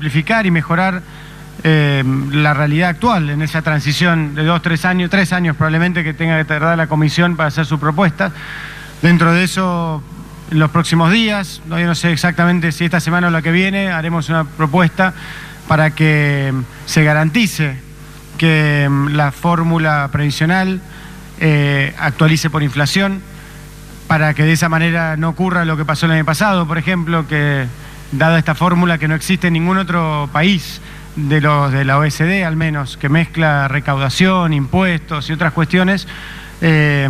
simplificar y mejorar eh, la realidad actual en esa transición de dos, tres años, tres años probablemente que tenga que tardar la comisión para hacer su propuesta. Dentro de eso, en los próximos días, todavía no sé exactamente si esta semana o la que viene, haremos una propuesta para que se garantice que mm, la fórmula previsional eh, actualice por inflación, para que de esa manera no ocurra lo que pasó el año pasado, por ejemplo, que dada esta fórmula que no existe en ningún otro país de los de la OSD al menos, que mezcla recaudación, impuestos y otras cuestiones, eh,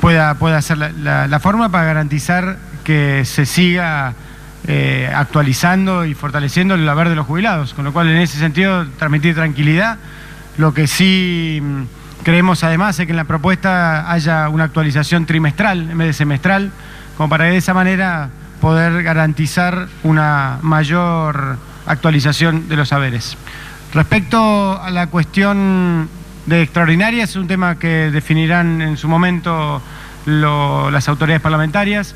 pueda, pueda ser la, la, forma para garantizar que se siga eh, actualizando y fortaleciendo el haber de los jubilados, con lo cual en ese sentido transmitir tranquilidad. Lo que sí mm, creemos además es que en la propuesta haya una actualización trimestral en vez de semestral, como para de esa manera poder garantizar una mayor actualización de los saberes. Respecto a la cuestión de extraordinaria, es un tema que definirán en su momento las autoridades parlamentarias,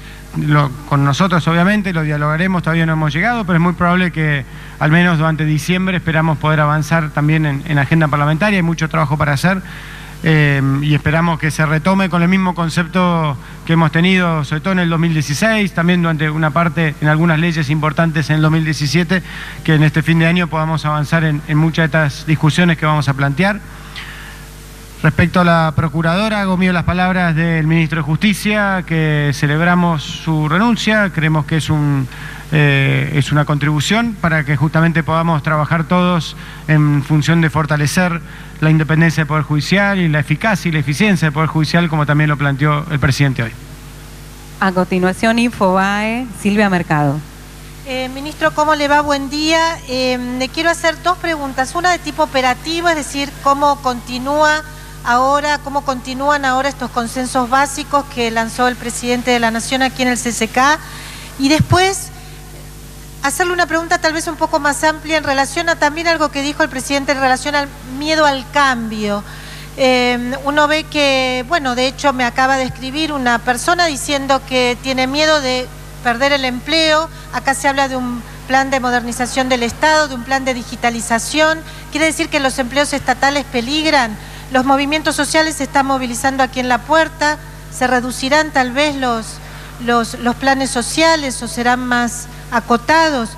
con nosotros obviamente, lo dialogaremos, todavía no hemos llegado, pero es muy probable que al menos durante diciembre esperamos poder avanzar también en, en agenda parlamentaria, hay mucho trabajo para hacer. Eh, y esperamos que se retome con el mismo concepto que hemos tenido, sobre todo en el 2016, también durante una parte en algunas leyes importantes en el 2017, que en este fin de año podamos avanzar en, en muchas de estas discusiones que vamos a plantear. Respecto a la procuradora, hago mío las palabras del ministro de Justicia, que celebramos su renuncia, creemos que es, un, eh, es una contribución para que justamente podamos trabajar todos en función de fortalecer la independencia del Poder Judicial y la eficacia y la eficiencia del Poder Judicial, como también lo planteó el presidente hoy. A continuación, Infobae, Silvia Mercado. Eh, ministro, ¿cómo le va? Buen día. Eh, le quiero hacer dos preguntas. Una de tipo operativo, es decir, cómo continúa ahora, cómo continúan ahora estos consensos básicos que lanzó el presidente de la Nación aquí en el CCK. Y después, hacerle una pregunta tal vez un poco más amplia en relación a también algo que dijo el presidente en relación al miedo al cambio. Eh, uno ve que, bueno, de hecho me acaba de escribir una persona diciendo que tiene miedo de perder el empleo. Acá se habla de un plan de modernización del Estado, de un plan de digitalización. ¿Quiere decir que los empleos estatales peligran? Los movimientos sociales se están movilizando aquí en la puerta, se reducirán tal vez los, los planes sociales o serán más acotados.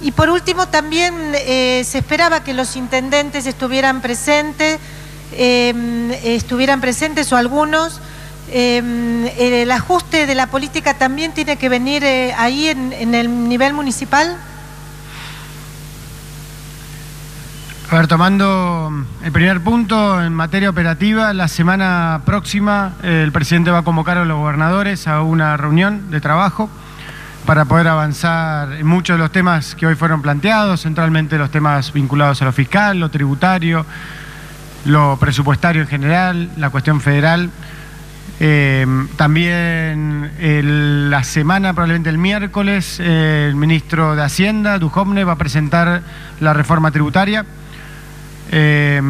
Y por último también eh, se esperaba que los intendentes estuvieran presentes, eh, estuvieran presentes o algunos. Eh, el ajuste de la política también tiene que venir eh, ahí en, en el nivel municipal. A ver, tomando el primer punto en materia operativa, la semana próxima eh, el presidente va a convocar a los gobernadores a una reunión de trabajo para poder avanzar en muchos de los temas que hoy fueron planteados, centralmente los temas vinculados a lo fiscal, lo tributario, lo presupuestario en general, la cuestión federal. Eh, también la semana, probablemente el miércoles, el ministro de Hacienda, Duhovne, va a presentar la reforma tributaria. Eh,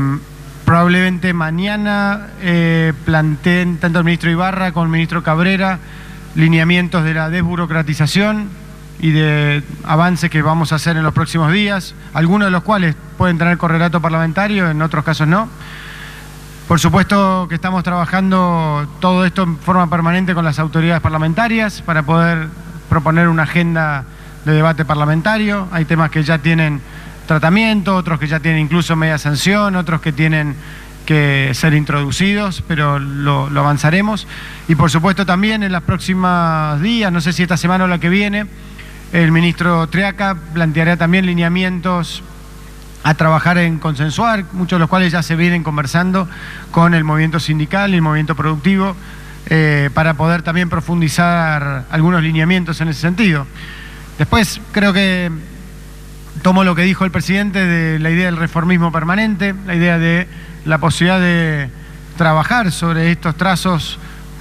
probablemente mañana eh, planteen tanto el ministro Ibarra como el ministro Cabrera lineamientos de la desburocratización y de avances que vamos a hacer en los próximos días, algunos de los cuales pueden tener correlato parlamentario, en otros casos no. Por supuesto que estamos trabajando todo esto en forma permanente con las autoridades parlamentarias para poder proponer una agenda de debate parlamentario. Hay temas que ya tienen tratamiento, otros que ya tienen incluso media sanción, otros que tienen que ser introducidos, pero lo, avanzaremos. Y por supuesto también en los próximos días, no sé si esta semana o la que viene, el ministro Triaca planteará también lineamientos a trabajar en consensuar, muchos de los cuales ya se vienen conversando con el movimiento sindical y el movimiento productivo, eh, para poder también profundizar algunos lineamientos en ese sentido. Después creo que tomo lo que dijo el presidente de la idea del reformismo permanente, la idea de la posibilidad de trabajar sobre estos trazos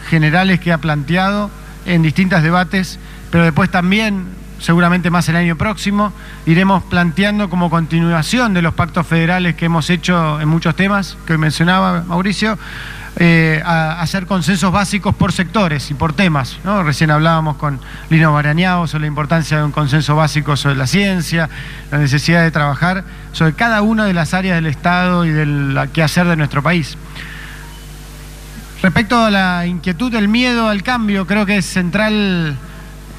generales que ha planteado en distintos debates, pero después también, seguramente más el año próximo, iremos planteando como continuación de los pactos federales que hemos hecho en muchos temas que hoy mencionaba Mauricio, eh, a hacer consensos básicos por sectores y por temas. Recién hablábamos con Lino Barañao sobre la importancia de un consenso básico sobre la ciencia, la necesidad de trabajar sobre cada una de las áreas del Estado y del quehacer de nuestro país. Respecto a la inquietud, el miedo al cambio, creo que es central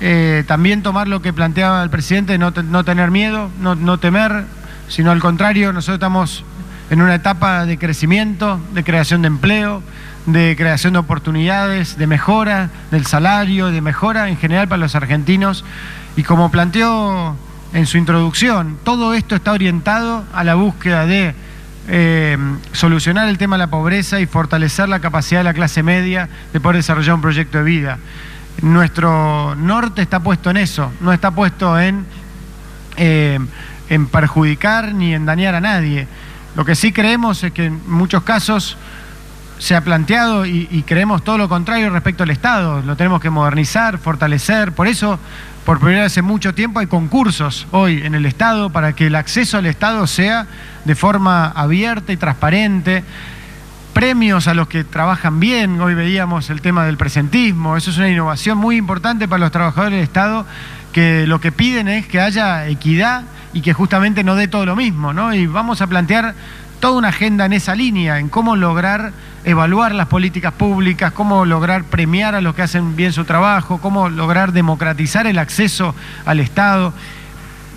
eh, también tomar lo que planteaba el presidente, no, no tener miedo, no temer, sino al contrario, nosotros estamos en una etapa de crecimiento, de creación de empleo, de creación de oportunidades, de mejora del salario, de mejora en general para los argentinos. Y como planteó en su introducción, todo esto está orientado a la búsqueda de eh, solucionar el tema de la pobreza y fortalecer la capacidad de la clase media de poder desarrollar un proyecto de vida. Nuestro norte está puesto en eso, no está puesto en, eh, en perjudicar ni en dañar a nadie. Lo que sí creemos es que en muchos casos se ha planteado y, creemos todo lo contrario respecto al Estado. Lo tenemos que modernizar, fortalecer. Por eso, por primera vez en mucho tiempo, hay concursos hoy en el Estado para que el acceso al Estado sea de forma abierta y transparente. Premios a los que trabajan bien. Hoy veíamos el tema del presentismo. Eso es una innovación muy importante para los trabajadores del Estado que lo que piden es que haya equidad y que justamente no dé todo lo mismo, ¿no? Y vamos a plantear toda una agenda en esa línea, en cómo lograr evaluar las políticas públicas, cómo lograr premiar a los que hacen bien su trabajo, cómo lograr democratizar el acceso al Estado,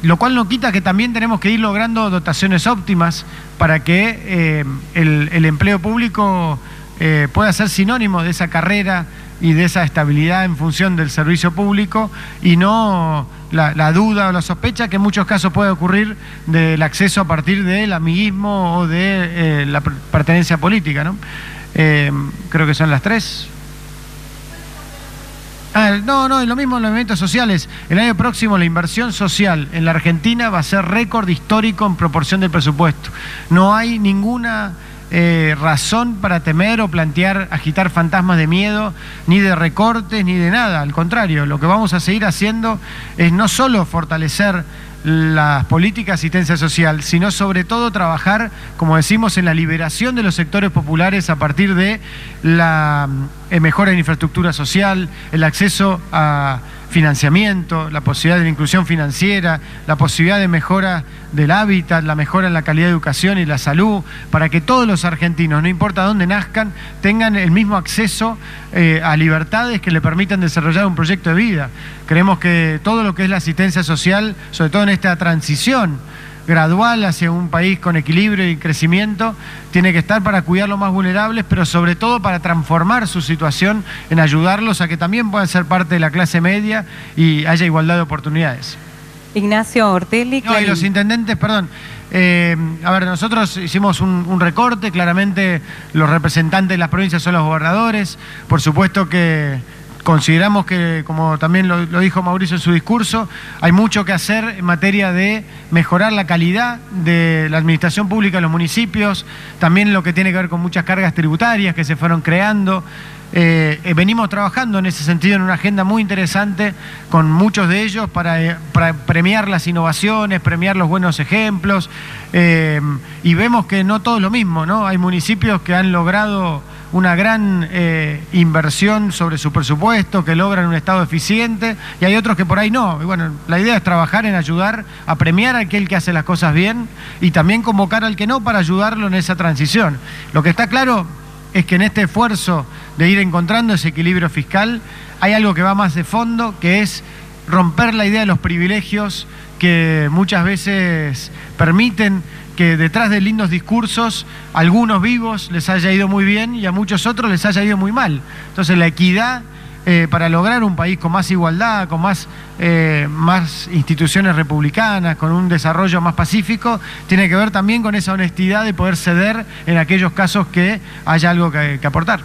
lo cual no quita que también tenemos que ir logrando dotaciones óptimas para que eh, el, empleo público eh, pueda ser sinónimo de esa carrera y de esa estabilidad en función del servicio público y no la, duda o la sospecha que en muchos casos puede ocurrir del acceso a partir del amiguismo o de eh, la pertenencia política. ¿no? Eh, creo que son las tres. Ah, no, no, es lo mismo en los movimientos sociales. El año próximo la inversión social en la Argentina va a ser récord histórico en proporción del presupuesto. No hay ninguna eh, razón para temer o plantear, agitar fantasmas de miedo, ni de recortes, ni de nada. Al contrario, lo que vamos a seguir haciendo es no solo fortalecer las políticas de asistencia social, sino sobre todo trabajar, como decimos, en la liberación de los sectores populares a partir de la eh, mejora en infraestructura social, el acceso a financiamiento, la posibilidad de la inclusión financiera, la posibilidad de mejora del hábitat, la mejora en la calidad de educación y la salud, para que todos los argentinos, no importa dónde nazcan, tengan el mismo acceso eh, a libertades que le permitan desarrollar un proyecto de vida. Creemos que todo lo que es la asistencia social, sobre todo en esta transición, gradual hacia un país con equilibrio y crecimiento, tiene que estar para cuidar a los más vulnerables, pero sobre todo para transformar su situación en ayudarlos a que también puedan ser parte de la clase media y haya igualdad de oportunidades. Ignacio Ortelli. No, y los intendentes, perdón. Eh, a ver, nosotros hicimos un, un, recorte, claramente los representantes de las provincias son los gobernadores, por supuesto que Consideramos que, como también lo, dijo Mauricio en su discurso, hay mucho que hacer en materia de mejorar la calidad de la administración pública en los municipios, también lo que tiene que ver con muchas cargas tributarias que se fueron creando. Eh, eh, venimos trabajando en ese sentido en una agenda muy interesante con muchos de ellos para, eh, premiar las innovaciones, premiar los buenos ejemplos y vemos que no todo es lo mismo, ¿no? Hay municipios que han logrado una gran eh, inversión sobre su presupuesto, que logran un Estado eficiente, y hay otros que por ahí no. Y bueno, la idea es trabajar en ayudar a premiar a aquel que hace las cosas bien y también convocar al que no para ayudarlo en esa transición. Lo que está claro es que en este esfuerzo de ir encontrando ese equilibrio fiscal hay algo que va más de fondo, que es romper la idea de los privilegios que muchas veces permiten que detrás de lindos discursos, algunos vivos les haya ido muy bien y a muchos otros les haya ido muy mal. Entonces la equidad eh, para lograr un país con más igualdad, con más, eh, más instituciones republicanas, con un desarrollo más pacífico, tiene que ver también con esa honestidad de poder ceder en aquellos casos que haya algo que, que aportar.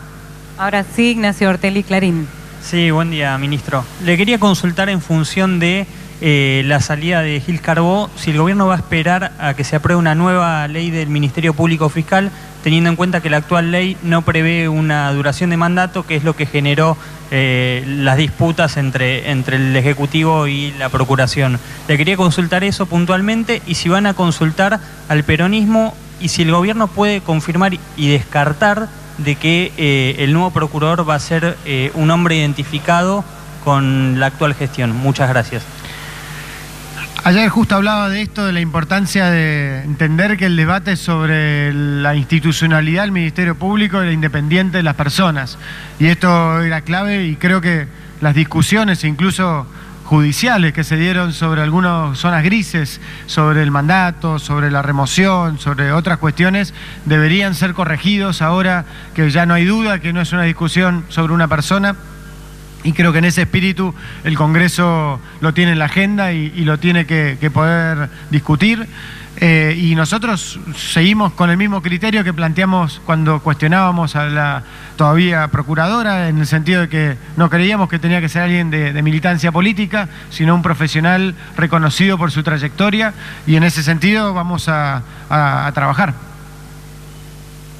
Ahora sí, Ignacio Ortelli Clarín. Sí, buen día, ministro. Le quería consultar en función de eh, la salida de Gil Carbó, si el gobierno va a esperar a que se apruebe una nueva ley del Ministerio Público Fiscal, teniendo en cuenta que la actual ley no prevé una duración de mandato, que es lo que generó eh, las disputas entre, entre el Ejecutivo y la Procuración. Le quería consultar eso puntualmente y si van a consultar al peronismo y si el gobierno puede confirmar y descartar de que eh, el nuevo procurador va a ser un hombre identificado con la actual gestión. Muchas gracias. Ayer justo hablaba de esto, de la importancia de entender que el debate sobre la institucionalidad del Ministerio Público era independiente de las personas. Y esto era clave y creo que las discusiones, incluso judiciales que se dieron sobre algunas zonas grises, sobre el mandato, sobre la remoción, sobre otras cuestiones, deberían ser corregidos ahora que ya no hay duda que no es una discusión sobre una persona y creo que en ese espíritu el Congreso lo tiene en la agenda y, lo tiene que, poder discutir. Eh, y nosotros seguimos con el mismo criterio que planteamos cuando cuestionábamos a la todavía procuradora, en el sentido de que no creíamos que tenía que ser alguien de, militancia política, sino un profesional reconocido por su trayectoria, y en ese sentido vamos a, a trabajar.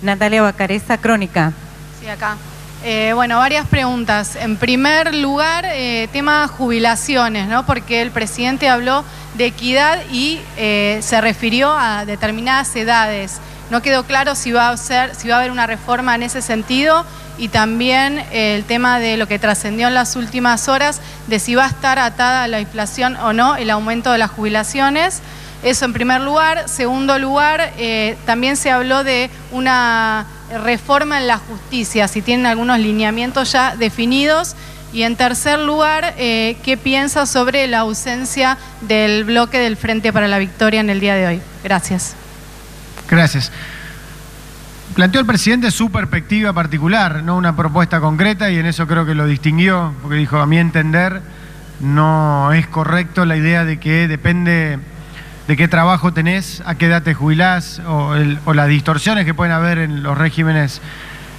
Natalia Bacareza, Crónica. Sí, acá. Eh, bueno, varias preguntas. En primer lugar, eh, tema jubilaciones, ¿no? Porque el presidente habló de equidad y eh, se refirió a determinadas edades. No quedó claro si va a haber una reforma en ese sentido y también el tema de lo que trascendió en las últimas horas de si va a estar atada a la inflación o no el aumento de las jubilaciones. Eso en primer lugar. Segundo lugar, también se habló de una reforma en la justicia, si tienen algunos lineamientos ya definidos. Y en tercer lugar, eh, ¿qué piensa sobre la ausencia del bloque del Frente para la Victoria en el día de hoy? Gracias. Gracias. Planteó el presidente su perspectiva particular, no una propuesta concreta, y en eso creo que lo distinguió, porque dijo, a mi entender, no es correcto la idea de que depende de qué trabajo tenés, a qué edad te jubilás o, las distorsiones que pueden haber en los regímenes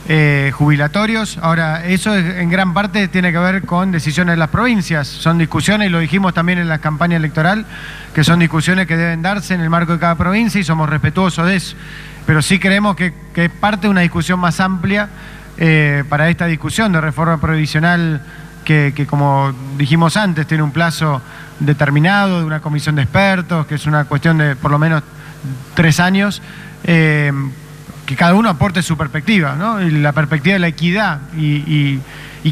eh, jubilatorios. Ahora, eso en gran parte tiene que ver con decisiones de las provincias. Son discusiones, y lo dijimos también en la campaña electoral, que son discusiones que deben darse en el marco de cada provincia y somos respetuosos de eso. Pero sí creemos que, es parte de una discusión más amplia eh, para esta discusión de reforma provisional que, que, como dijimos antes, tiene un plazo determinado, de una comisión de expertos, que es una cuestión de por lo menos tres años, eh, que cada uno aporte su perspectiva, ¿no? y la perspectiva de la equidad, y,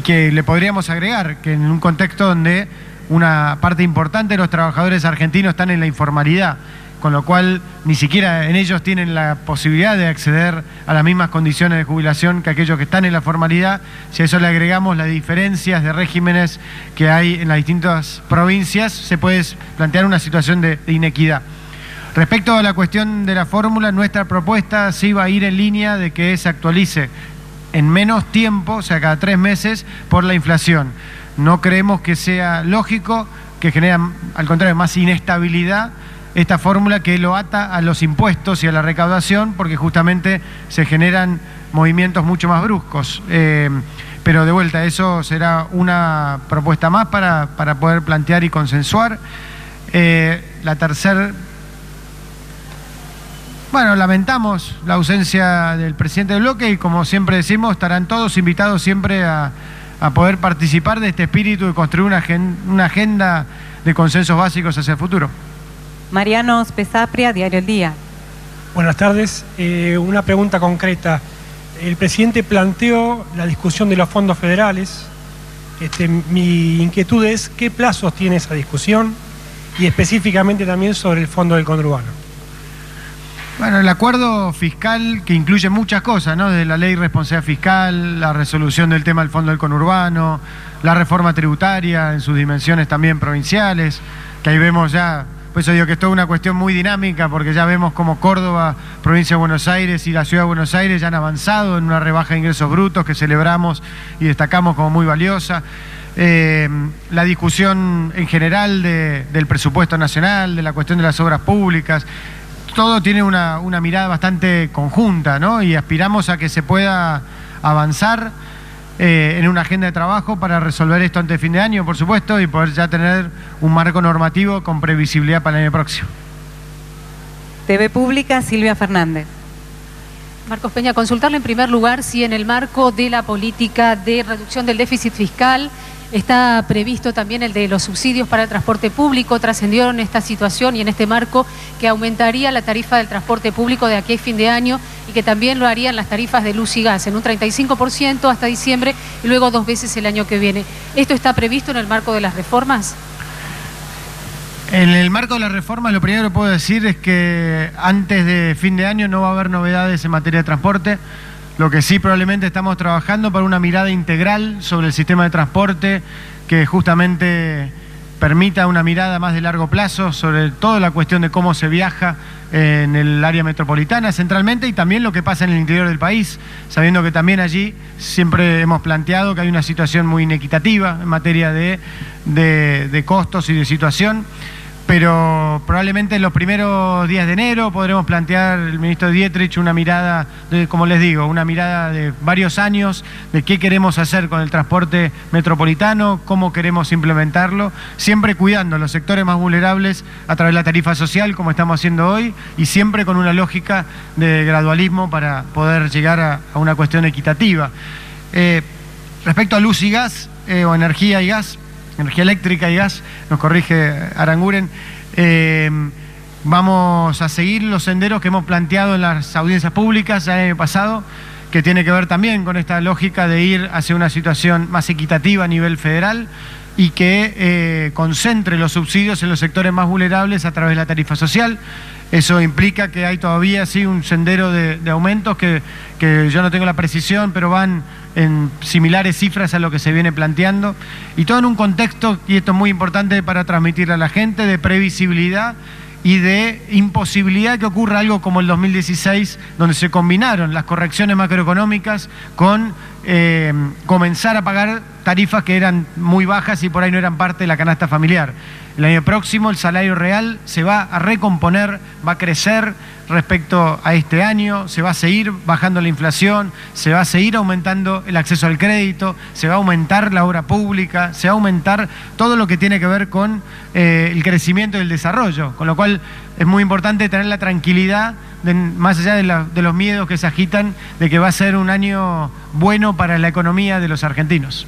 que le podríamos agregar que en un contexto donde una parte importante de los trabajadores argentinos están en la informalidad, con lo cual ni siquiera en ellos tienen la posibilidad de acceder a las mismas condiciones de jubilación que aquellos que están en la formalidad. Si a eso le agregamos las diferencias de regímenes que hay en las distintas provincias, se puede plantear una situación de, inequidad. Respecto a la cuestión de la fórmula, nuestra propuesta sí va a ir en línea de que se actualice en menos tiempo, o sea, cada tres meses, por la inflación. No creemos que sea lógico, que genera, al contrario, más inestabilidad esta fórmula que lo ata a los impuestos y a la recaudación porque justamente se generan movimientos mucho más bruscos. Eh, pero de vuelta, eso será una propuesta más para, poder plantear y consensuar. Eh, la tercera, bueno, lamentamos la ausencia del presidente del bloque y como siempre decimos, estarán todos invitados siempre a, poder participar de este espíritu y construir una agenda de consensos básicos hacia el futuro. Mariano Pesapria, Diario El Día. Buenas tardes. Eh, una pregunta concreta. El presidente planteó la discusión de los fondos federales. Este, mi inquietud es qué plazos tiene esa discusión y específicamente también sobre el fondo del conurbano. Bueno, el acuerdo fiscal que incluye muchas cosas, ¿no? De la ley de responsabilidad fiscal, la resolución del tema del fondo del conurbano, la reforma tributaria en sus dimensiones también provinciales, que ahí vemos ya pues eso digo que es toda una cuestión muy dinámica porque ya vemos como Córdoba, provincia de Buenos Aires y la ciudad de Buenos Aires ya han avanzado en una rebaja de ingresos brutos que celebramos y destacamos como muy valiosa. Eh, la discusión en general del presupuesto nacional, de la cuestión de las obras públicas, todo tiene una, una mirada bastante conjunta, ¿no? Y aspiramos a que se pueda avanzar eh, en una agenda de trabajo para resolver esto antes de fin de año, por supuesto, y poder ya tener un marco normativo con previsibilidad para el año próximo. TV Pública, Silvia Fernández. Marcos Peña, consultarle en primer lugar si en el marco de la política de reducción del déficit fiscal Está previsto también el de los subsidios para el transporte público. Trascendió en esta situación y en este marco que aumentaría la tarifa del transporte público de aquí a fin de año y que también lo harían las tarifas de luz y gas en un 35% hasta diciembre y luego dos veces el año que viene. ¿Esto está previsto en el marco de las reformas? En el marco de la reforma, lo primero que puedo decir es que antes de fin de año no va a haber novedades en materia de transporte. Lo que sí probablemente estamos trabajando para una mirada integral sobre el sistema de transporte que justamente permita una mirada más de largo plazo sobre toda la cuestión de cómo se viaja en el área metropolitana centralmente y también lo que pasa en el interior del país, sabiendo que también allí siempre hemos planteado que hay una situación muy inequitativa en materia de, de, costos y de situación pero probablemente en los primeros días de enero podremos plantear el ministro Dietrich una mirada, de, como les digo, una mirada de varios años de qué queremos hacer con el transporte metropolitano, cómo queremos implementarlo, siempre cuidando los sectores más vulnerables a través de la tarifa social, como estamos haciendo hoy, y siempre con una lógica de gradualismo para poder llegar a, a una cuestión equitativa. Eh, respecto a luz y gas, eh, o energía y gas, energía eléctrica y gas, nos corrige Aranguren. Eh, vamos a seguir los senderos que hemos planteado en las audiencias públicas el año pasado, que tiene que ver también con esta lógica de ir hacia una situación más equitativa a nivel federal y que eh, concentre los subsidios en los sectores más vulnerables a través de la tarifa social. Eso implica que hay todavía sí un sendero de, aumentos que, que yo no tengo la precisión, pero van en similares cifras a lo que se viene planteando, y todo en un contexto, y esto es muy importante para transmitir a la gente, de previsibilidad y de imposibilidad que ocurra algo como el 2016, donde se combinaron las correcciones macroeconómicas con eh, comenzar a pagar tarifas que eran muy bajas y por ahí no eran parte de la canasta familiar. El año próximo el salario real se va a recomponer, va a crecer respecto a este año, se va a seguir bajando la inflación, se va a seguir aumentando el acceso al crédito, se va a aumentar la obra pública, se va a aumentar todo lo que tiene que ver con eh, el crecimiento y el desarrollo, con lo cual es muy importante tener la tranquilidad, de, más allá de, de los miedos que se agitan, de que va a ser un año bueno para la economía de los argentinos.